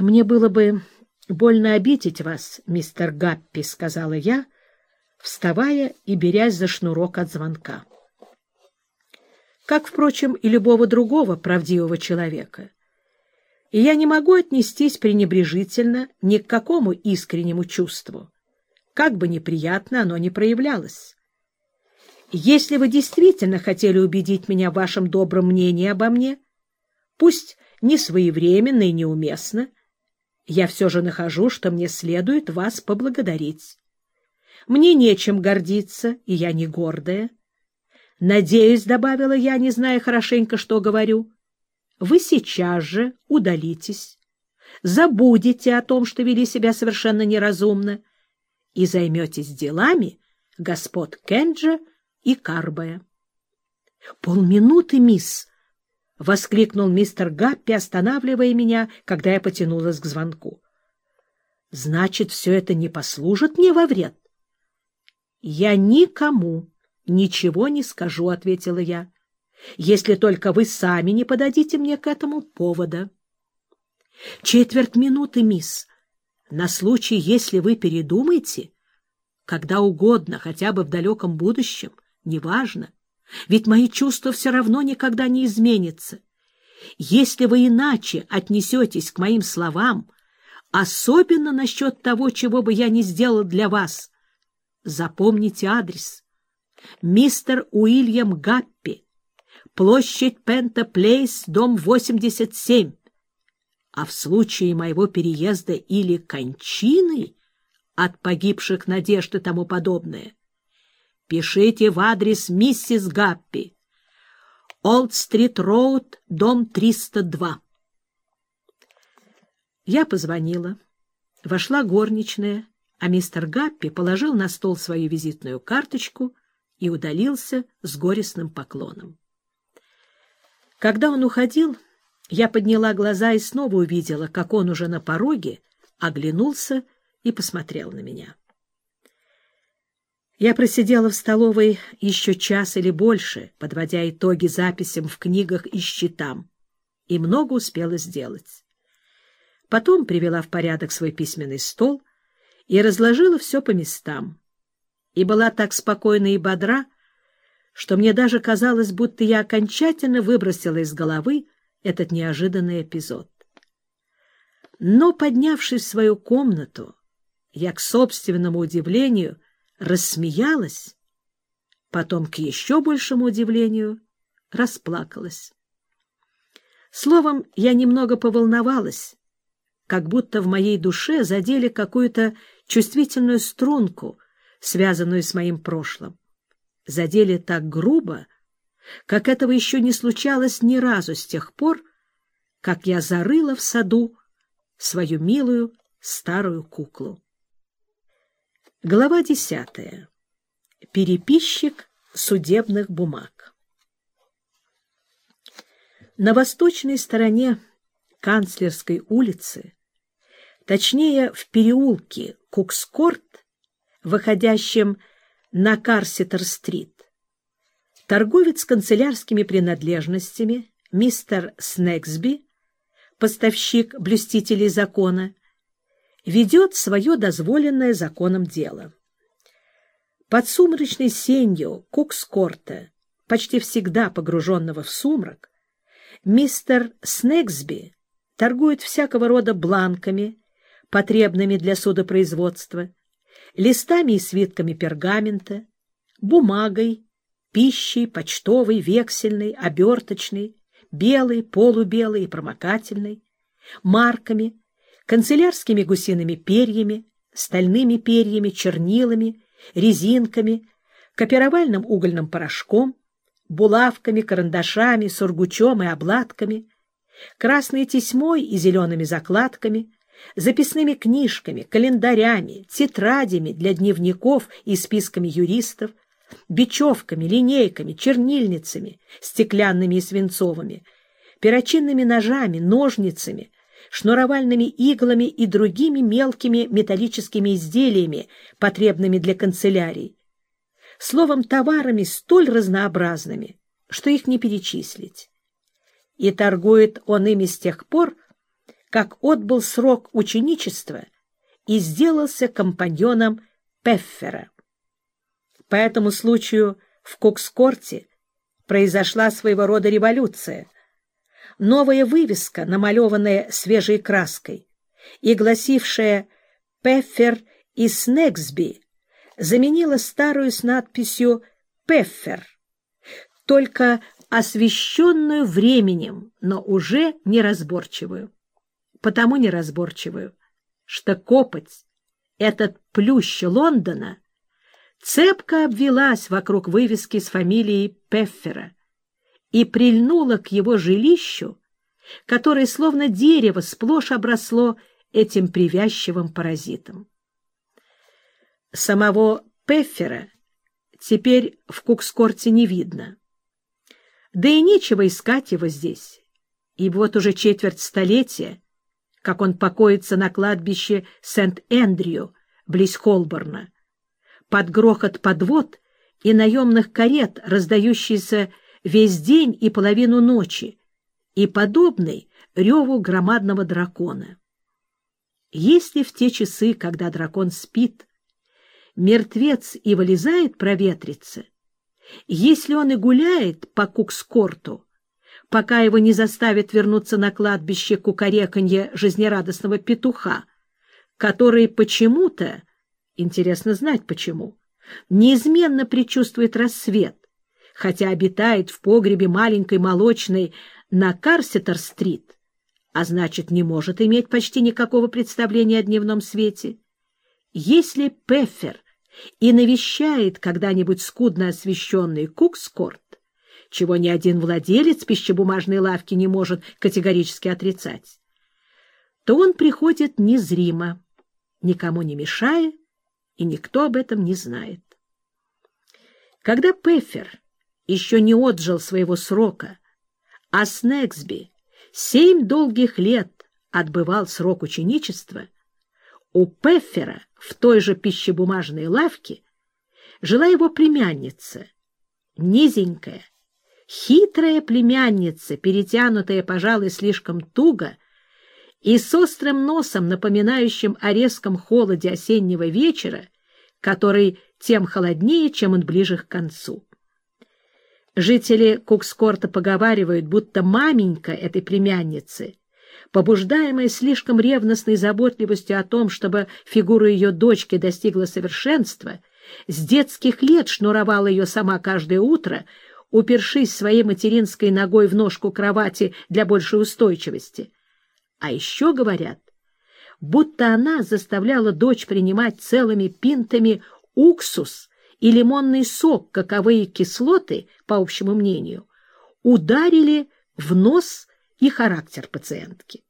мне было бы больно обидеть вас, мистер Гаппи, — сказала я, вставая и берясь за шнурок от звонка. Как, впрочем, и любого другого правдивого человека. И я не могу отнестись пренебрежительно ни к какому искреннему чувству, как бы неприятно оно ни проявлялось. Если вы действительно хотели убедить меня в вашем добром мнении обо мне, пусть не своевременно и неуместно, я все же нахожу, что мне следует вас поблагодарить. Мне нечем гордиться, и я не гордая. Надеюсь, — добавила я, не зная хорошенько, что говорю, — вы сейчас же удалитесь, забудете о том, что вели себя совершенно неразумно, и займетесь делами господ Кенджа и Карбая. — Полминуты, мисс! — воскликнул мистер Гаппи, останавливая меня, когда я потянулась к звонку. — Значит, все это не послужит мне во вред? — Я никому ничего не скажу, — ответила я, — если только вы сами не подадите мне к этому повода. — Четверть минуты, мисс, на случай, если вы передумаете, когда угодно, хотя бы в далеком будущем, — неважно, ведь мои чувства все равно никогда не изменятся. Если вы иначе отнесетесь к моим словам, особенно насчет того, чего бы я не сделал для вас, запомните адрес. Мистер Уильям Гаппи, площадь Пента Плейс, дом 87. А в случае моего переезда или кончины от погибших надежд и тому подобное, Пишите в адрес миссис Гаппи. Олд-стрит-роуд, дом 302. Я позвонила. Вошла горничная, а мистер Гаппи положил на стол свою визитную карточку и удалился с горестным поклоном. Когда он уходил, я подняла глаза и снова увидела, как он уже на пороге оглянулся и посмотрел на меня. Я просидела в столовой еще час или больше, подводя итоги записям в книгах и счетам, и много успела сделать. Потом привела в порядок свой письменный стол и разложила все по местам. И была так спокойна и бодра, что мне даже казалось, будто я окончательно выбросила из головы этот неожиданный эпизод. Но, поднявшись в свою комнату, я, к собственному удивлению, рассмеялась, потом, к еще большему удивлению, расплакалась. Словом, я немного поволновалась, как будто в моей душе задели какую-то чувствительную струнку, связанную с моим прошлым. Задели так грубо, как этого еще не случалось ни разу с тех пор, как я зарыла в саду свою милую старую куклу. Глава десятая. Переписчик судебных бумаг. На восточной стороне Канцлерской улицы, точнее в переулке Кукскорт, выходящем на Карситер-стрит, торговец канцелярскими принадлежностями мистер Снегсби, поставщик блюстителей закона, ведет свое дозволенное законом дело. Под сумрачной сенью Кукскорта, почти всегда погруженного в сумрак, мистер Снегсби торгует всякого рода бланками, потребными для судопроизводства, листами и свитками пергамента, бумагой, пищей, почтовой, вексельной, оберточной, белой, полубелой и промокательной, марками, канцелярскими гусиными перьями, стальными перьями, чернилами, резинками, копировальным угольным порошком, булавками, карандашами, сургучом и обладками, красной тесьмой и зелеными закладками, записными книжками, календарями, тетрадями для дневников и списками юристов, бечевками, линейками, чернильницами, стеклянными и свинцовыми, перочинными ножами, ножницами, шнуровальными иглами и другими мелкими металлическими изделиями, потребными для канцелярий. Словом, товарами столь разнообразными, что их не перечислить. И торгует он ими с тех пор, как отбыл срок ученичества и сделался компаньоном Пеффера. По этому случаю в Кукскорте произошла своего рода революция. Новая вывеска, намалеванная свежей краской и гласившая «Пеффер и Снегсби», заменила старую с надписью «Пеффер», только освещенную временем, но уже неразборчивую. Потому неразборчивую, что копоть, этот плющ Лондона, цепко обвелась вокруг вывески с фамилией Пеффера и прильнула к его жилищу, которое словно дерево сплошь обросло этим привязчивым паразитом. Самого Пеффера теперь в Кукскорте не видно. Да и нечего искать его здесь, и вот уже четверть столетия, как он покоится на кладбище Сент-Эндрю, близ Холборна, под грохот подвод и наемных карет, раздающийся весь день и половину ночи, и подобный реву громадного дракона. Если в те часы, когда дракон спит, мертвец и вылезает проветриться, если он и гуляет по кукскорту, пока его не заставят вернуться на кладбище кукареканье жизнерадостного петуха, который почему-то, интересно знать почему, неизменно предчувствует рассвет, хотя обитает в погребе маленькой молочной на Карситер-стрит, а значит, не может иметь почти никакого представления о дневном свете. Если Пеффер и навещает когда-нибудь скудно освещенный Кукскорт, чего ни один владелец пищебумажной лавки не может категорически отрицать, то он приходит незримо, никому не мешая, и никто об этом не знает. Когда Пеффер еще не отжил своего срока, а Снегсби семь долгих лет отбывал срок ученичества, у Пеффера в той же пищебумажной лавке жила его племянница, низенькая, хитрая племянница, перетянутая, пожалуй, слишком туго и с острым носом, напоминающим о резком холоде осеннего вечера, который тем холоднее, чем он ближе к концу. Жители Кукскорта поговаривают, будто маменька этой племянницы побуждаемая слишком ревностной заботливостью о том, чтобы фигура ее дочки достигла совершенства, с детских лет шнуровала ее сама каждое утро, упершись своей материнской ногой в ножку кровати для большей устойчивости. А еще говорят, будто она заставляла дочь принимать целыми пинтами уксус и лимонный сок, каковые кислоты, по общему мнению, ударили в нос и характер пациентки.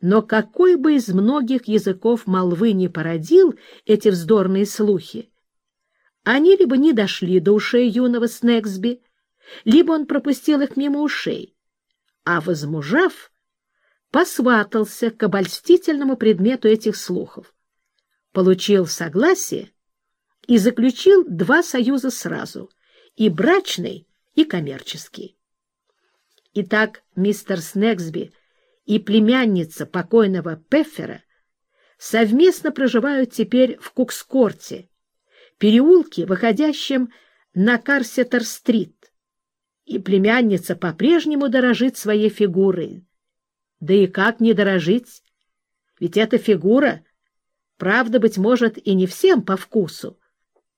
Но какой бы из многих языков молвы не породил эти вздорные слухи, они либо не дошли до ушей юного Снегсби, либо он пропустил их мимо ушей, а, возмужав, посватался к обольстительному предмету этих слухов, получил согласие и заключил два союза сразу — и брачный, и коммерческий. Итак, мистер Снегсби и племянница покойного Пеффера совместно проживают теперь в Кукскорте, переулке, выходящем на Карсетер-стрит, и племянница по-прежнему дорожит своей фигурой. Да и как не дорожить? Ведь эта фигура, правда, быть может, и не всем по вкусу,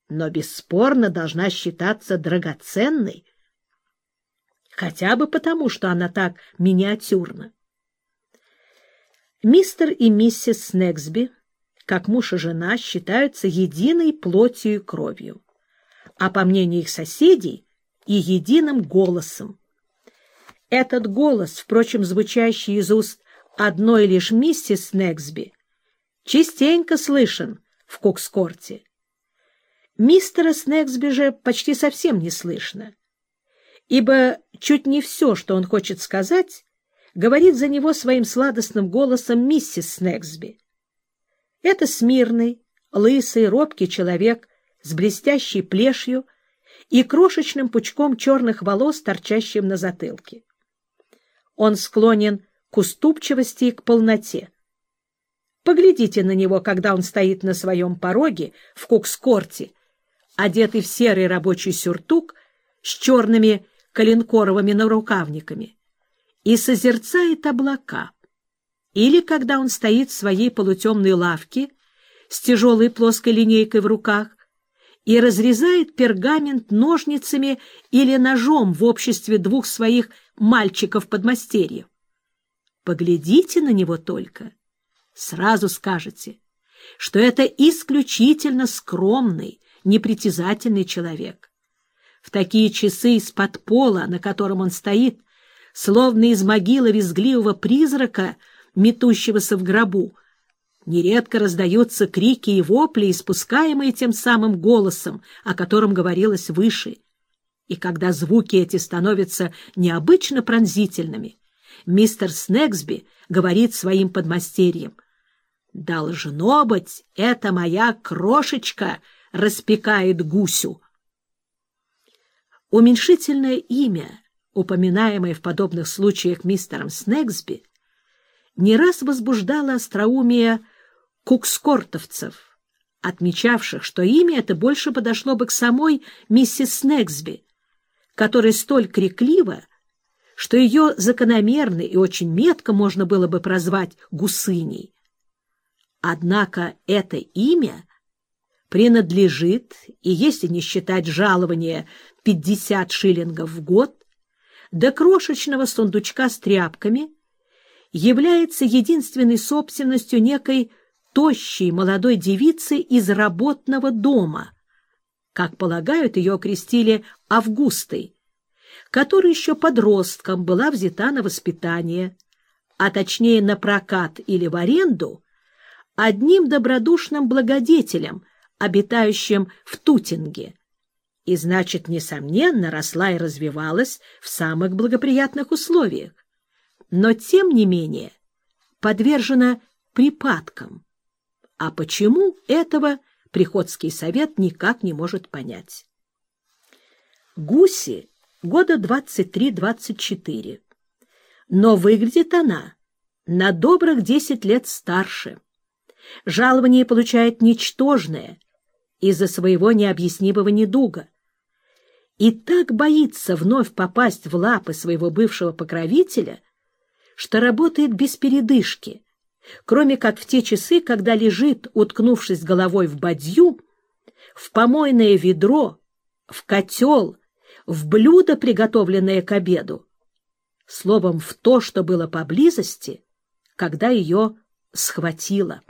но бесспорно должна считаться драгоценной, хотя бы потому, что она так миниатюрна. Мистер и миссис Снегсби, как муж и жена, считаются единой плотью и кровью, а по мнению их соседей и единым голосом. Этот голос, впрочем, звучащий из уст одной лишь миссис Снегсби, частенько слышен в Кокскорте. Мистера Снегсби же почти совсем не слышно ибо чуть не все, что он хочет сказать, говорит за него своим сладостным голосом миссис Снегсби. Это смирный, лысый, робкий человек с блестящей плешью и крошечным пучком черных волос, торчащим на затылке. Он склонен к уступчивости и к полноте. Поглядите на него, когда он стоит на своем пороге в кукскорте, одетый в серый рабочий сюртук с черными коленкоровыми нарукавниками, и созерцает облака. Или когда он стоит в своей полутемной лавке с тяжелой плоской линейкой в руках и разрезает пергамент ножницами или ножом в обществе двух своих мальчиков-подмастерьев. Поглядите на него только. Сразу скажете, что это исключительно скромный, непритязательный человек. В такие часы из-под пола, на котором он стоит, словно из могилы визгливого призрака, метущегося в гробу, нередко раздаются крики и вопли, испускаемые тем самым голосом, о котором говорилось выше. И когда звуки эти становятся необычно пронзительными, мистер Снегсби говорит своим подмастерьям, «Должно быть, это моя крошечка распекает гусю». Уменьшительное имя, упоминаемое в подобных случаях мистером Снегсби, не раз возбуждало остроумие кукскортовцев, отмечавших, что имя это больше подошло бы к самой миссис Снегсби, которая столь криклива, что ее закономерно и очень метко можно было бы прозвать гусыней. Однако это имя принадлежит, и если не считать жалования 50 шиллингов в год, до крошечного сундучка с тряпками, является единственной собственностью некой тощей молодой девицы из работного дома, как полагают, ее окрестили Августой, которая еще подростком была взята на воспитание, а точнее на прокат или в аренду, одним добродушным благодетелем, обитающим в Тутинге, и, значит, несомненно, росла и развивалась в самых благоприятных условиях, но, тем не менее, подвержена припадкам. А почему этого Приходский совет никак не может понять? Гуси года 23-24, но выглядит она на добрых 10 лет старше. Жалование получает ничтожное из-за своего необъяснимого недуга. И так боится вновь попасть в лапы своего бывшего покровителя, что работает без передышки, кроме как в те часы, когда лежит, уткнувшись головой в бадью, в помойное ведро, в котел, в блюдо, приготовленное к обеду, словом, в то, что было поблизости, когда ее схватило.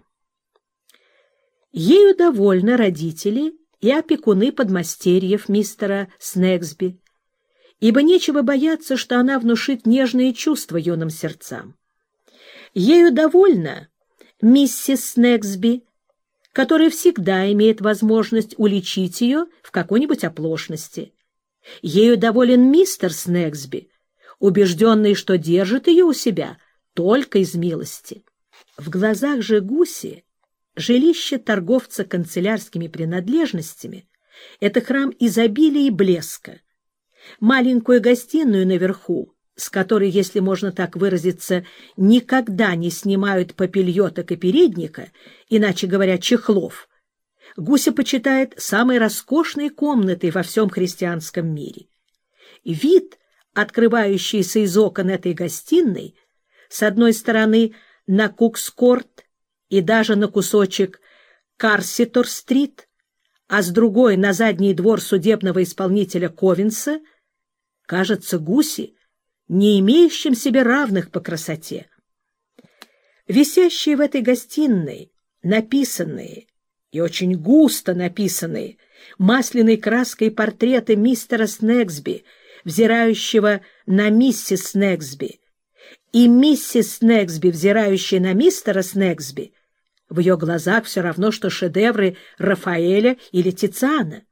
Ею довольны родители и опекуны подмастерьев мистера Снегсби, ибо нечего бояться, что она внушит нежные чувства юным сердцам. Ею довольна миссис Снегсби, которая всегда имеет возможность уличить ее в какой-нибудь оплошности. Ею доволен мистер Снегсби, убежденный, что держит ее у себя только из милости. В глазах же Гуси жилище торговца канцелярскими принадлежностями — это храм изобилия и блеска. Маленькую гостиную наверху с которой, если можно так выразиться, никогда не снимают попельоток и передника, иначе говоря, чехлов, Гуся почитает самой роскошной комнатой во всем христианском мире. Вид, открывающийся из окон этой гостиной, с одной стороны на Кукскорт и даже на кусочек Карситор-стрит, а с другой на задний двор судебного исполнителя Ковинса, кажется Гуси не имеющим себе равных по красоте. Висящие в этой гостиной, написанные и очень густо написанные масляной краской портреты мистера Снегсби, взирающего на миссис Снегсби, и миссис Снегсби, взирающая на мистера Снегсби, в ее глазах все равно, что шедевры Рафаэля или Тициана.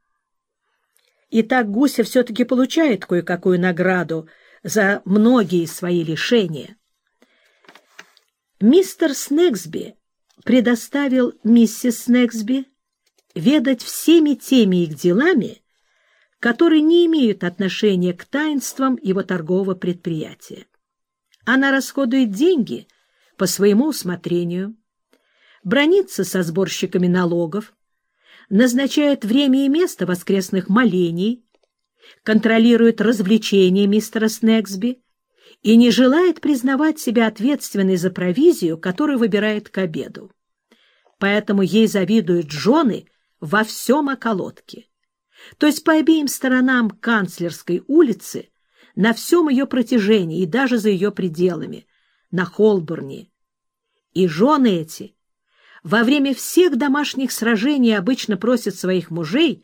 И так Гуся все-таки получает кое-какую награду за многие свои лишения. Мистер Снегсби предоставил миссис Снегсби ведать всеми теми их делами, которые не имеют отношения к таинствам его торгового предприятия. Она расходует деньги по своему усмотрению, бронится со сборщиками налогов, назначает время и место воскресных молений, контролирует развлечения мистера Снегсби и не желает признавать себя ответственной за провизию, которую выбирает к обеду. Поэтому ей завидуют жены во всем околотке. То есть по обеим сторонам канцлерской улицы, на всем ее протяжении и даже за ее пределами, на Холбурне. И жены эти во время всех домашних сражений обычно просят своих мужей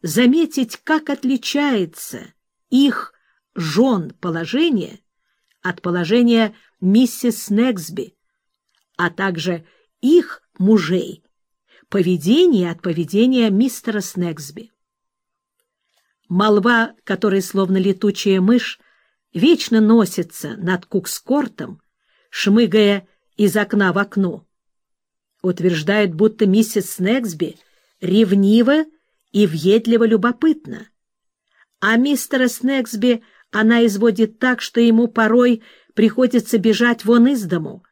заметить, как отличается их жен положение от положения миссис Снегсби, а также их мужей поведение от поведения мистера Снегсби. Молва, которая словно летучая мышь, вечно носится над Кукскортом, шмыгая из окна в окно, утверждает, будто миссис Снегсби ревнива и въедливо любопытна, а мистера Снегсби она изводит так, что ему порой приходится бежать вон из дому,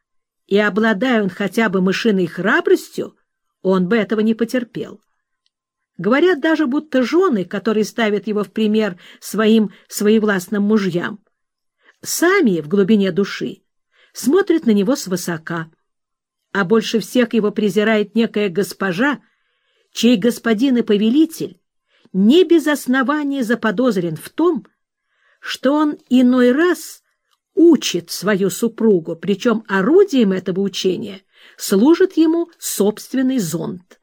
и, обладая он хотя бы мышиной храбростью, он бы этого не потерпел. Говорят даже, будто жены, которые ставят его в пример своим своевластным мужьям, сами в глубине души смотрят на него свысока, а больше всех его презирает некая госпожа, чей господин и повелитель не без основания заподозрен в том, что он иной раз учит свою супругу, причем орудием этого учения служит ему собственный зонт.